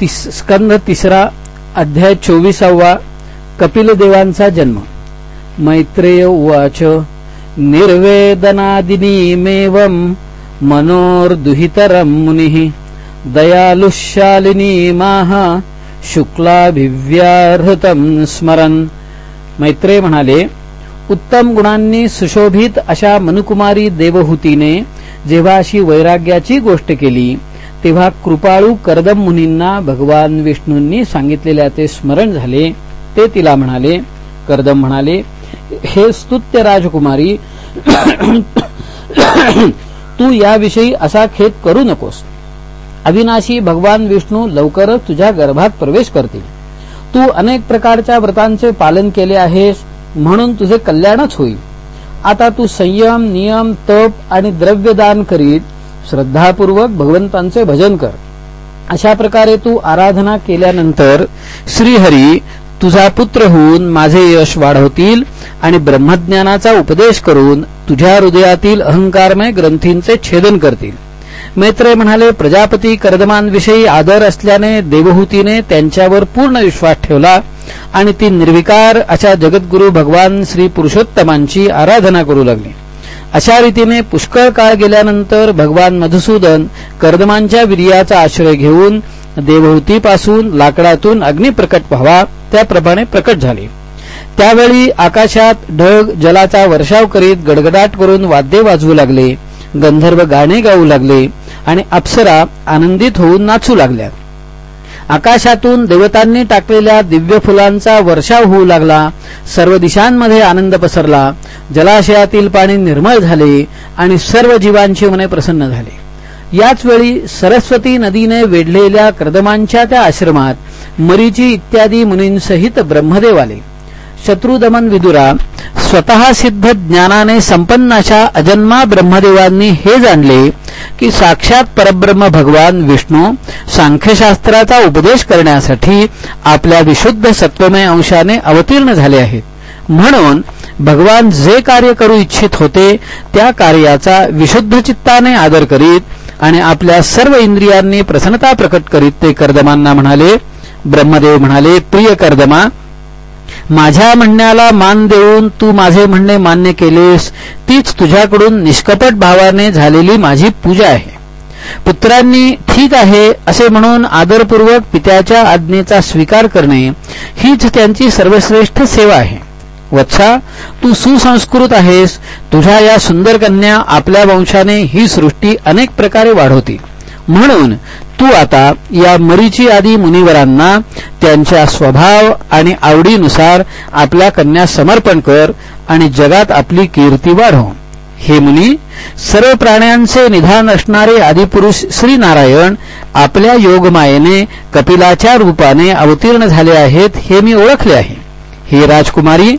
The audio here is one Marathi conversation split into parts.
तिस स्कंध तिसरा अध्याय चोवीसावा कपिलदेवांचा जन्म. मैत्रेय उवाच निर्वेदनादिनीमेवं मनोर्दुहितरं मुनिः दयालुशालिनी माह शुक्लाभिव्याहृतं स्मरन. मैत्रेय म्हणाले उत्तम गुणांनी सुशोभित अशा मनुकुमारी देवहूतीने जेव्हा अशी वैराग्याची गोष्ट केली तेव्हा कृपाळू कर्दम मुनींना भगवान विष्णूंनी सांगितलेल्या ते स्मरण झाले. ते तिला म्हणाले कर्दम म्हणाले हे स्तुत्य राजकुमारी तू याविषयी असा खेद करू नकोस. अविनाशी भगवान विष्णू लवकरच तुझ्या गर्भात प्रवेश करतील. तू अनेक प्रकारच्या व्रतांचे पालन केले आहेस म्हणून तुझे कल्याणच होईल. आता तू संयम नियम तप आणि द्रव्यदान करीत श्रद्धापूर्वक भगवंतांचे भजन कर. अशा प्रकारे तू आराधना केल्यानंतर श्रीहरी तुझा पुत्र होऊन माझे यश वाढवतील आणि ब्रह्मज्ञानाचा उपदेश करून तुझ्या हृदयातील अहंकारमय ग्रंथींचे छेदन करतील. मैत्रे म्हणाले प्रजापती कर्दमांविषयी आदर असल्याने देवहूतीने त्यांच्यावर पूर्ण विश्वास ठेवला आणि ती निर्विकार अशा जगद्गुरु भगवान श्री पुरुषोत्तमांची आराधना करू लागली. अशा रीतीने पुष्कळ काळ गेल्यानंतर भगवान मधुसूदन कर्दमांच्या वीर्याचा आश्रय घेऊन देवहूतीपासून लाकडातून अग्नी प्रकट व्हावा त्याप्रमाणे प्रकट झाले. त्यावेळी आकाशात ढग जलाचा वर्षाव करीत गडगडाट करून वाद्य वाजवू लागले गंधर्व गाणे गाऊ लागले आणि अप्सरा आनंदित होऊन नाचू लागल्या. आकाशातून देवतांनी टाकलेल्या दिव्य फुलांचा वर्षाव होऊ लागला सर्व दिशांमध्ये आनंद पसरला जलाशयातील पाणी निर्मळ झाले आणि सर्व जीवांची मने प्रसन्न झाले. याच वेळी सरस्वती नदीने वेढलेल्या कर्दमांच्या त्या आश्रमात मरीची इत्यादी मुनींसहित ब्रह्मदेव आले. शत्रुदमन विदुरा स्वतः सिद्ध ज्ञानाने संपन्न अशा अजन्मा ब्रह्मदेवांनी हे जाणले की साक्षात परब्रह्म भगवान विष्णू सांख्यशास्त्राचा उपदेश करण्यासाठी आपल्या विशुद्ध सत्वमय अंशाने अवतीर्ण झाले आहेत. म्हणून भगवान जे कार्य करू इच्छित होते त्या कार्याचा विशुद्ध चित्ताने आदर करीत आणि आपल्या सर्व इंद्रियांनी प्रसन्नता प्रकट करीत ते कर्दमांना म्हणाले ब्रह्मदेव म्हणाले प्रिय कर्दमा माझ्या म्हणण्याला मान देऊन तू माझे म्हणणे मान्य केलेस तीच तुझ्याकडून निष्कपट भावाने झालेली माझी पूजा आहे. पुत्रांनी ठीक आहे असे म्हणून आदरपूर्वक पित्याच्या आज्ञेचा स्वीकार करणे हीच त्यांची सर्वश्रेष्ठ सेवा आहे. वत्सा तू सुसंस्कृत आहेस. तुझ्या या सुंदर कन्या आपल्या वंशाने ही सृष्टी अनेक प्रकारे वाढवती. म्हणून तू आता या मरीची आदी मुनिवरांना त्यांच्या स्वभाव आणि आवडीनुसार आपल्या कन्या समर्पण कर आणि जगात आपली कीर्ती वाढव. हे मुनी सर्व प्राण्यांचे निधान असणारे आदिपुरुष श्रीनारायण आपल्या योगमायेने कपिलाच्या रूपाने अवतीर्ण झाले आहेत हे मी ओळखले आहे. हे राजकुमारी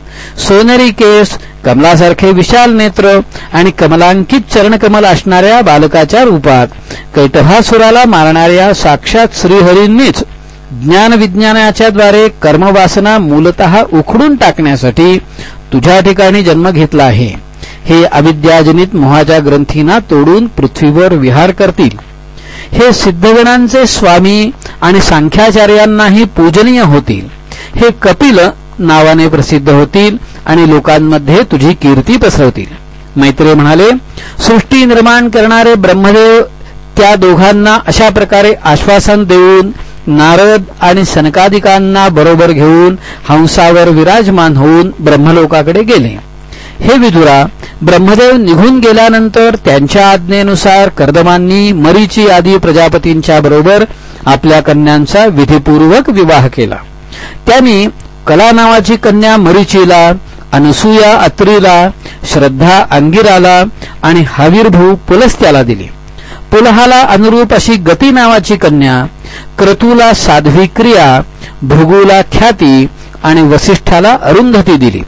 सोनेरी केस कमलासारखे विशाल नेत्र आणि कमलांकित चरणकमल असणाऱ्या बालकाच्या रूपात. कैटभासुराला मारणाऱ्या साक्षात श्रीहरींनीच ज्ञानविज्ञानाच्या द्वारे कर्मवासना मूलत उखडून टाकण्यासाठी तुझ्या ठिकाणी जन्म घेतला आहे. हे अविद्याजनित मोहाच्या ग्रंथींना तोडून पृथ्वीवर विहार करतील. हे सिद्धगणांचे स्वामी आणि सांख्याचार्यांनाही पूजनीय होतील. हे कपिल नावाने प्रसिद्ध होतील आणि लोकांमध्ये तुझी कीर्ती पसरवतील. मैत्रे म्हणाले सृष्टी निर्माण करणारे ब्रह्मदेव त्या दोघांना अशा प्रकारे आश्वासन देऊन नारद आणि सनकादिकांना बरोबर घेऊन हंसावर विराजमान होऊन ब्रह्मलोकाकडे गेले. हे विदुरा ब्रह्मदेव निघून गेल्यानंतर त्यांच्या आज्ञेनुसार कर्दमांनी मरीची आदी प्रजापतींच्या बरोबर आपल्या कन्यांचा विधीपूर्वक विवाह केला. त्यांनी कला नावाची कन्या मरीचीला अनसूया अत्रीला श्रद्धा अंगिराला आणि हावीरभू पुलस्त्याला दिली. पुलहाला अनुरूप अशी गती नावाची कन्या क्रतूला साध्वी क्रिया भृगूला ख्याती आणि वसिष्ठाला अरुंधती दिली.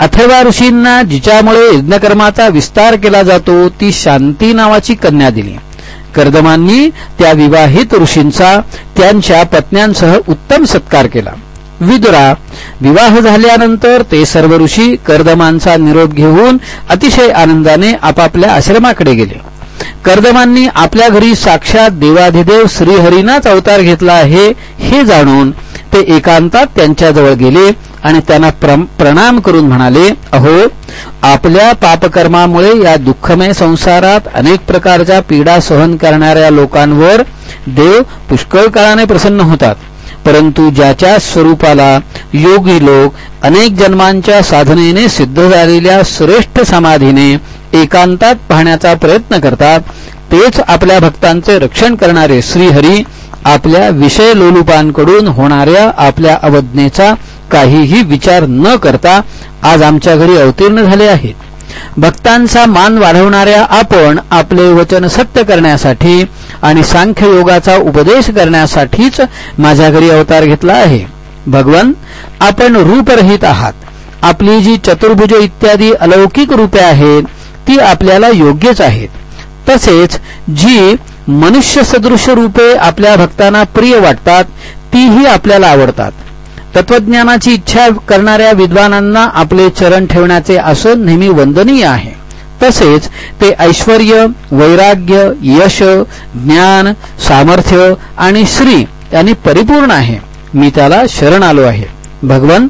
अथवा ऋषींना जिच्यामुळे यज्ञकर्माचा विस्तार केला जातो ती शांती नावाची कन्या दिली. कर्दमांनी त्या विवाहित ऋषींचा त्यांच्या पत्न्यांसह उत्तम सत्कार केला. विदुरा. विवाह झाल्यानंतर ते सर्व ऋषी कर्दमांचा निरोप घेऊन अतिशय आनंदाने आपापल्या आश्रमाकडे गेले. कर्दमांनी आपल्या घरी साक्षात देवाधिदेव श्रीहरीनाच अवतार घेतला आहे हे जाणून ते एकांतात त्यांच्याजवळ गेले आणि त्यांना प्रणाम करून म्हणाले अहो आपल्या पापकर्मामुळे या दुःखमय संसारात अनेक प्रकारच्या पीडा सहन करणाऱ्या लोकांवर देव पुष्कळ काळाने प्रसन्न होतात. परंतु ज्याच्या स्वरूपाला योगी लोक अनेक जन्मांच्या साधनेने सिद्ध झालेल्या श्रेष्ठ समाधीने एकांतात पाहण्याचा प्रयत्न करतात तेच आपल्या भक्तांचे रक्षण करणारे श्रीहरी आपल्या विषय लोलुपांकडून होणाऱ्या आपल्या अवज्ञेचा काहीही विचार न करता आज आमच्या घरी अवतीर्ण झाले आहेत. भक्तांचा मान वाढवणाऱ्या आपण आपले वचन सत्य करण्यासाठी आणि सांख्य योगाचा उपदेश करण्यासाठीच माझ्या घरी अवतार घेतला आहे. भगवन आपण रूपरहित आहात. आपली जी चतुर्भुज इत्यादी अलौकिक रूपे आहेत ती आपल्याला योग्यच आहेत. तसेच जी मनुष्य सदृश रूपे आपल्या भक्तांना प्रिय वाटतात तीही आपल्याला आवडतात. तत्वज्ञानाची इच्छा करणाऱ्या विद्वानांना आपले चरण ठेवण्याचे आसन नेहमी वंदनीय आहे. तसेच ते ऐश्वर वैराग्य यश ज्ञान सामर्थ्य आणि श्री यांनी परिपूर्ण आहे. मी त्याला शरण आलो आहे. भगवन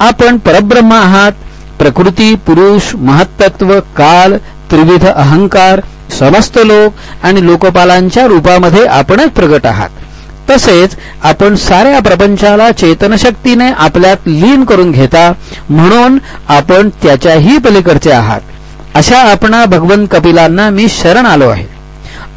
आपण परब्रह्म आहात. प्रकृती पुरुष महत्त्व काल त्रिविध अहंकार समस्त लोक आणि लोकपालांच्या रूपामध्ये आपणच प्रगट आहात. तसेच आपण साऱ्या प्रपंचाला चेतनशक्तीने आपल्यात लीन करून घेता म्हणून आपण त्याच्याही पलीकडचे आहात. अशा आपणा भगवंत कपिलांना मी शरण आलो आहे.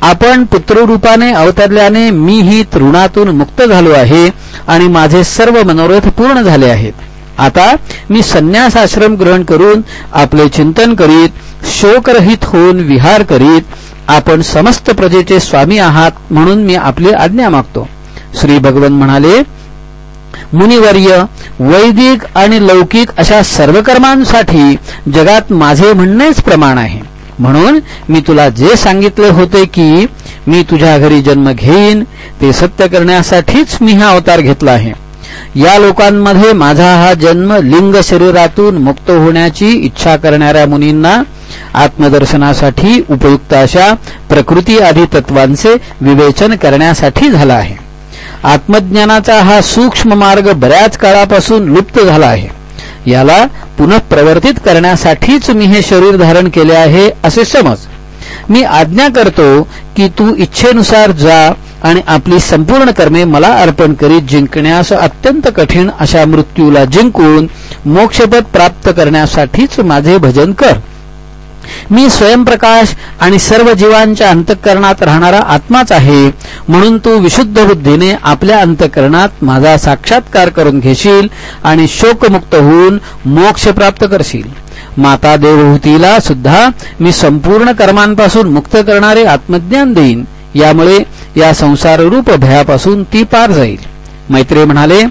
आपण पुत्ररूपाने अवतरल्याने मीही तृणातून मुक्त झालो आहे आणि माझे सर्व मनोरथ पूर्ण झाले आहेत. आता मी संन्यास आश्रम ग्रहण करून आपले चिंतन करीत शोकरहित होऊन विहार करीत आपण समस्त प्रजेचे स्वामी आहात म्हणून मी आपली आज्ञा मागतो. श्री भगवन म्हणाले मुनिवर्य वैदिक आणि लौकिक अशा सर्व कर्मांसाठी जगात माझे म्हणणेच प्रमाण आहे. म्हणून मी तुला जे सांगितले होते की मी तुझ्या घरी जन्म घेईन ते सत्य करण्यासाठीच मी हा अवतार घेतला आहे. या लोकांमध्ये माझा हा जन्म लिंग शरीरातून मुक्त होण्याची इच्छा करणाऱ्या मुनींना आत्मदर्शनासाठी उपयुक्त अशा प्रकृती आदी तत्वांचे विवेचन करण्यासाठी झाला आहे. आत्मज्ञानाचा हा सूक्ष्म मार्ग बऱ्याच काळापासून लुप्त झाला आहे. याला पुनः प्रवर्तित करण्यासाठीच मी हे शरीर धारण केले आहे असे समज. मी आज्ञा करतो की तू इच्छेनुसार जा आणि आपली संपूर्ण कर्मे मला अर्पण करीत जिंकण्यास अत्यंत कठीण अशा मृत्यूला जिंकून मोक्षपद प्राप्त करण्यासाठीच माझे भजन कर. मी स्वयंप्रकाश आणि सर्व जीवांच्या अंतःकरणात राहणारा आत्माच आहे. म्हणून तू विशुद्ध बुद्धीने आपल्या अंतःकरणात माझा साक्षात्कार करून घेशील आणि शोकमुक्त होऊन मोक्ष प्राप्त करशील. माता देवहूतीला सुद्धा मी संपूर्ण कर्मांपासून मुक्त करणारे आत्मज्ञान देईन. यामुळे या संसाररूप भयापासून ती पार जाईल. मैत्री म्हणाले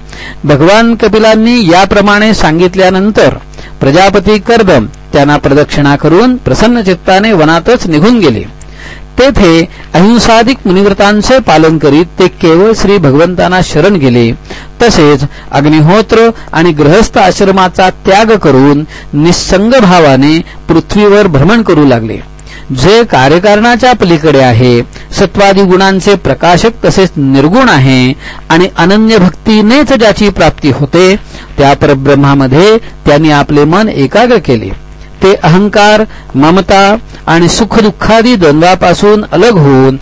भगवान कपिलांनी याप्रमाणे सांगितल्यानंतर प्रजापती कर्दम त्यांना प्रदक्षिणा करून प्रसन्न चित्ताने वनातच निघून गेले. तेथे अहिंसाधिक मुनिव्रतांचे पालन करीत ते केवळ श्री भगवंतांना शरण गेले. तसेच अग्निहोत्र आणि गृहस्थ आश्रमाचा त्याग करून निसंग भावाने पृथ्वीवर भ्रमण करू लागले. जे कार्यकारणाच्या पलीकडे आहे सत्वादी गुणांचे प्रकाशक तसेच निर्गुण आहे आणि अनन्य भक्तीनेच ज्याची प्राप्ती होते त्या परब्रह्मामध्ये त्यांनी आपले मन एकाग्र केले. ते अहंकार ममता आणि सुखदुःखादी द्वंद्वापासून अलग होऊन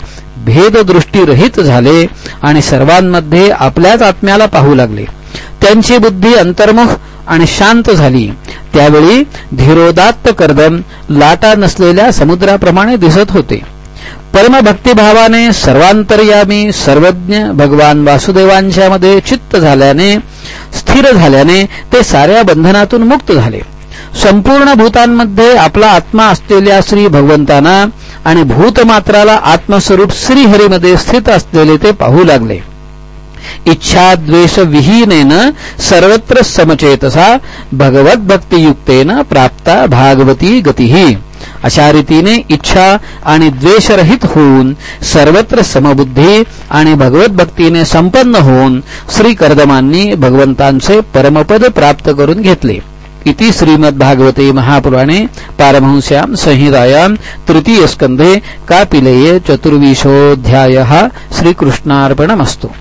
भेददृष्टीरहित झाले आणि सर्वांमध्ये आपल्याच आत्म्याला पाहू लागले. त्यांची बुद्धी अंतर्मुख आणि शांत झाली. त्यावेळी धीरोदात्त कर्दम लाटा नसलेल्या समुद्राप्रमाणे दिसत होते. परमभक्तिभावाने सर्वांतर्यामी सर्वज्ञ भगवान वासुदेवांच्या मध्ये चित्त झाल्याने स्थिर झाल्याने ते साऱ्या बंधनातून मुक्त झाले. संपूर्ण भूतांमध्ये आपला आत्मा असलेल्या श्री भगवंतांना आणि भूतमात्राला आत्मस्वरूप श्रीहरीमध्ये स्थित असलेले ते पाहू लागले. इच्छा द्वेष सर्वत्र समचेतसा भगवत भक्तियुक्तेन प्राप्ता भागवती गतीही अशा रीतीने इच्छा आणि द्वेषरहित होऊन सर्वत्र समबुद्धी आणि भगवत भक्तीने संपन्न होऊन श्री कर्दमांनी भगवंतांचे परमपद प्राप्त करून घेतले. इति श्रीमद्भागवते महापुराणे पारमहंस्यां संहितायां तृतीयस्कन्धे कापिलेये चतुर्विंशोऽध्यायः। श्रीकृष्णार्पणमस्तु।